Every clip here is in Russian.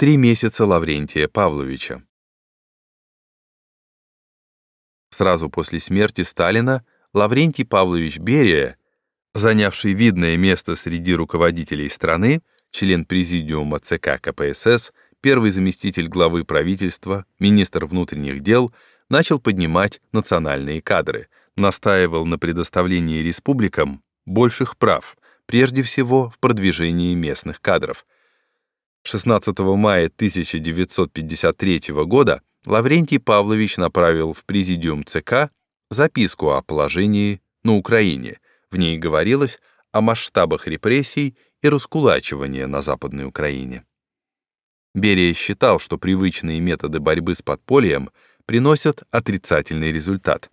Три месяца Лаврентия Павловича. Сразу после смерти Сталина Лаврентий Павлович Берия, занявший видное место среди руководителей страны, член президиума ЦК КПСС, первый заместитель главы правительства, министр внутренних дел, начал поднимать национальные кадры, настаивал на предоставлении республикам больших прав, прежде всего в продвижении местных кадров — 16 мая 1953 года Лаврентий Павлович направил в президиум ЦК записку о положении на Украине. В ней говорилось о масштабах репрессий и раскулачивания на Западной Украине. Берия считал, что привычные методы борьбы с подпольем приносят отрицательный результат.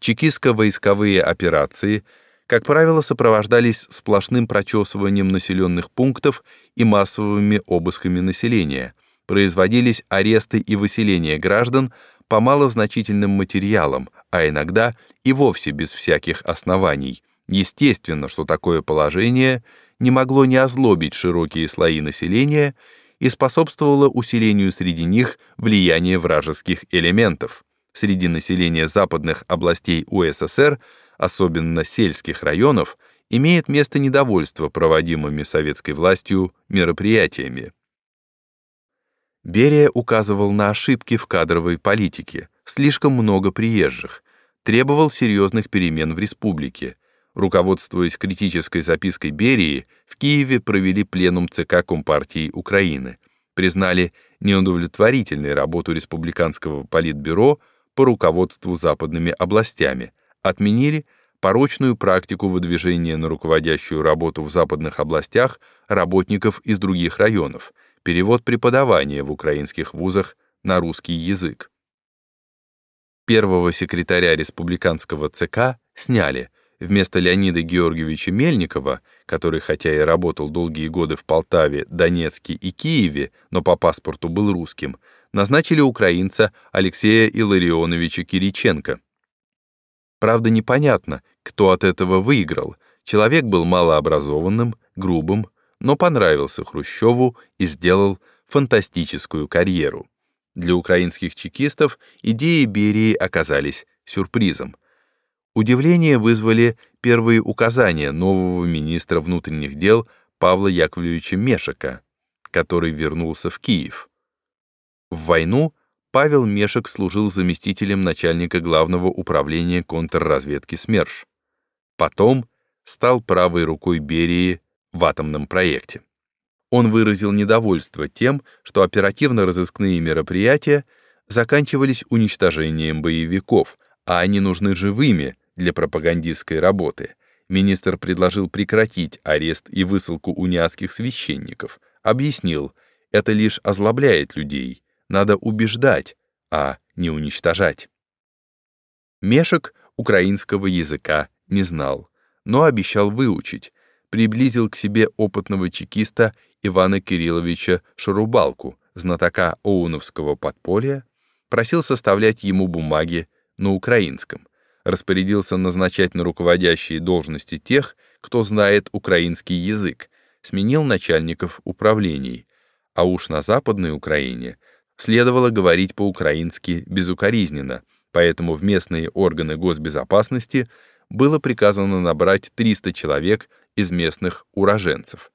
Чекистско-войсковые операции — как правило, сопровождались сплошным прочесыванием населенных пунктов и массовыми обысками населения, производились аресты и выселения граждан по малозначительным материалам, а иногда и вовсе без всяких оснований. Естественно, что такое положение не могло не озлобить широкие слои населения и способствовало усилению среди них влияния вражеских элементов. Среди населения западных областей УССР – особенно сельских районов, имеет место недовольство проводимыми советской властью мероприятиями. Берия указывал на ошибки в кадровой политике, слишком много приезжих, требовал серьезных перемен в республике. Руководствуясь критической запиской Берии, в Киеве провели пленум ЦК Компартии Украины, признали неудовлетворительной работу республиканского политбюро по руководству западными областями, отменили порочную практику выдвижения на руководящую работу в западных областях работников из других районов, перевод преподавания в украинских вузах на русский язык. Первого секретаря республиканского ЦК сняли. Вместо Леонида Георгиевича Мельникова, который хотя и работал долгие годы в Полтаве, Донецке и Киеве, но по паспорту был русским, назначили украинца Алексея Илларионовича Кириченко. Правда, непонятно, кто от этого выиграл. Человек был малообразованным, грубым, но понравился Хрущеву и сделал фантастическую карьеру. Для украинских чекистов идеи Берии оказались сюрпризом. Удивление вызвали первые указания нового министра внутренних дел Павла Яковлевича Мешика, который вернулся в Киев. В войну Павел Мешек служил заместителем начальника главного управления контрразведки СМЕРШ. Потом стал правой рукой Берии в атомном проекте. Он выразил недовольство тем, что оперативно-розыскные мероприятия заканчивались уничтожением боевиков, а они нужны живыми для пропагандистской работы. Министр предложил прекратить арест и высылку униатских священников, объяснил, это лишь озлобляет людей, надо убеждать, а не уничтожать. Мешек украинского языка не знал, но обещал выучить, приблизил к себе опытного чекиста Ивана Кирилловича Шарубалку, знатока оуновского подполья, просил составлять ему бумаги на украинском, распорядился назначать на руководящие должности тех, кто знает украинский язык, сменил начальников управлений, а уж на Западной Украине следовало говорить по-украински безукоризненно, поэтому в местные органы госбезопасности было приказано набрать 300 человек из местных уроженцев.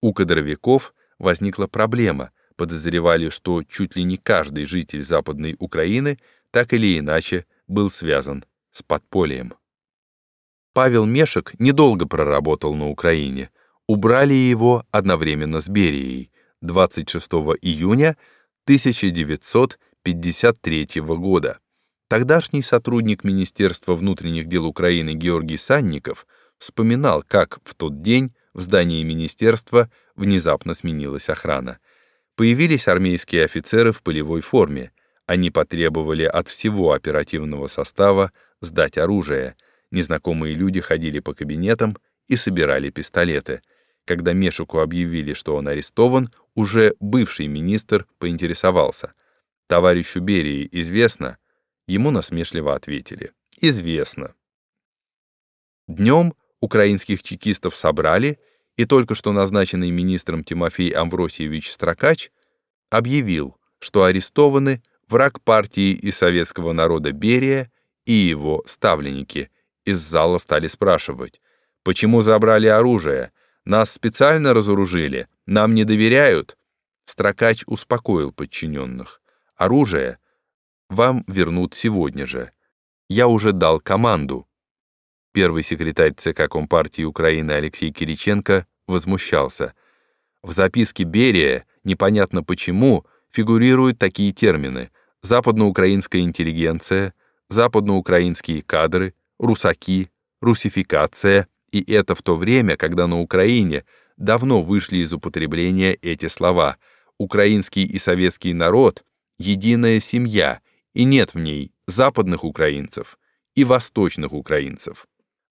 У кадровиков возникла проблема, подозревали, что чуть ли не каждый житель Западной Украины так или иначе был связан с подпольем. Павел Мешек недолго проработал на Украине. Убрали его одновременно с Берией. 26 июня 1953 года. Тогдашний сотрудник Министерства внутренних дел Украины Георгий Санников вспоминал, как в тот день в здании министерства внезапно сменилась охрана. Появились армейские офицеры в полевой форме. Они потребовали от всего оперативного состава сдать оружие. Незнакомые люди ходили по кабинетам и собирали пистолеты. Когда Мешуку объявили, что он арестован, уже бывший министр поинтересовался. «Товарищу Берии известно?» Ему насмешливо ответили. «Известно». Днем украинских чекистов собрали, и только что назначенный министром Тимофей Амвросиевич Строкач объявил, что арестованы враг партии и советского народа Берия и его ставленники. Из зала стали спрашивать, почему забрали оружие, нас специально разоружили, нам не доверяют. Строкач успокоил подчиненных. Оружие вам вернут сегодня же. Я уже дал команду. Первый секретарь ЦК Компартии Украины Алексей Кириченко возмущался. В записке Берия, непонятно почему, фигурируют такие термины «западноукраинская интеллигенция», «западноукраинские кадры», «русаки», «русификация», и это в то время, когда на Украине давно вышли из употребления эти слова «украинский и советский народ» — единая семья, и нет в ней западных украинцев и восточных украинцев.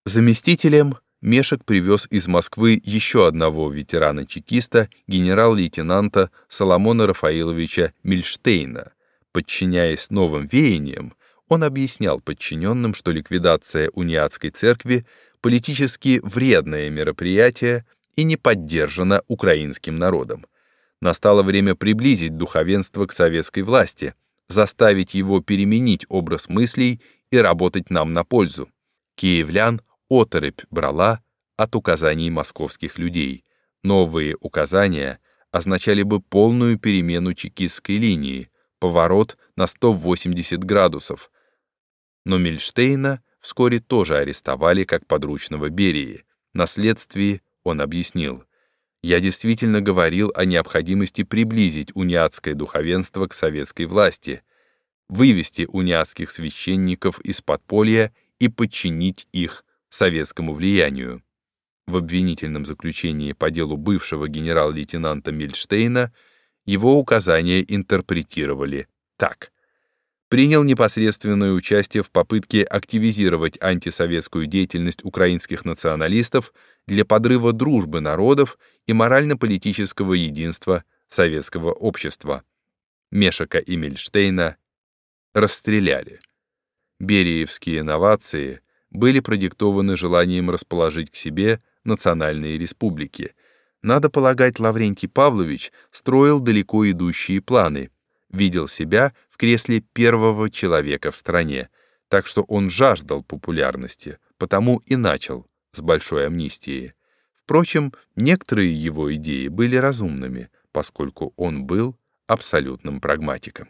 Заместителем Мешек привез из Москвы еще одного ветерана-чекиста, генерал-лейтенанта Соломона Рафаиловича Мильштейна. Подчиняясь новым веяниям, он объяснял подчиненным, что ликвидация униатской церкви — политически вредное мероприятие и не поддержано украинским народом. Настало время приблизить духовенство к советской власти, заставить его переменить образ мыслей и работать нам на пользу. Киевлян оторопь брала от указаний московских людей. Новые указания означали бы полную перемену чекистской линии, поворот на 180 градусов. Но Мильштейна вскоре тоже арестовали как подручного Берии. На следствии он объяснил. «Я действительно говорил о необходимости приблизить униатское духовенство к советской власти, вывести униатских священников из подполья и подчинить их советскому влиянию. В обвинительном заключении по делу бывшего генерал-лейтенанта Мильштейна его указания интерпретировали так. Принял непосредственное участие в попытке активизировать антисоветскую деятельность украинских националистов для подрыва дружбы народов и морально-политического единства советского общества. Мешака и Мильштейна расстреляли. Бериевские новации были продиктованы желанием расположить к себе национальные республики. Надо полагать, Лаврентий Павлович строил далеко идущие планы, видел себя в кресле первого человека в стране, так что он жаждал популярности, потому и начал с большой амнистии. Впрочем, некоторые его идеи были разумными, поскольку он был абсолютным прагматиком.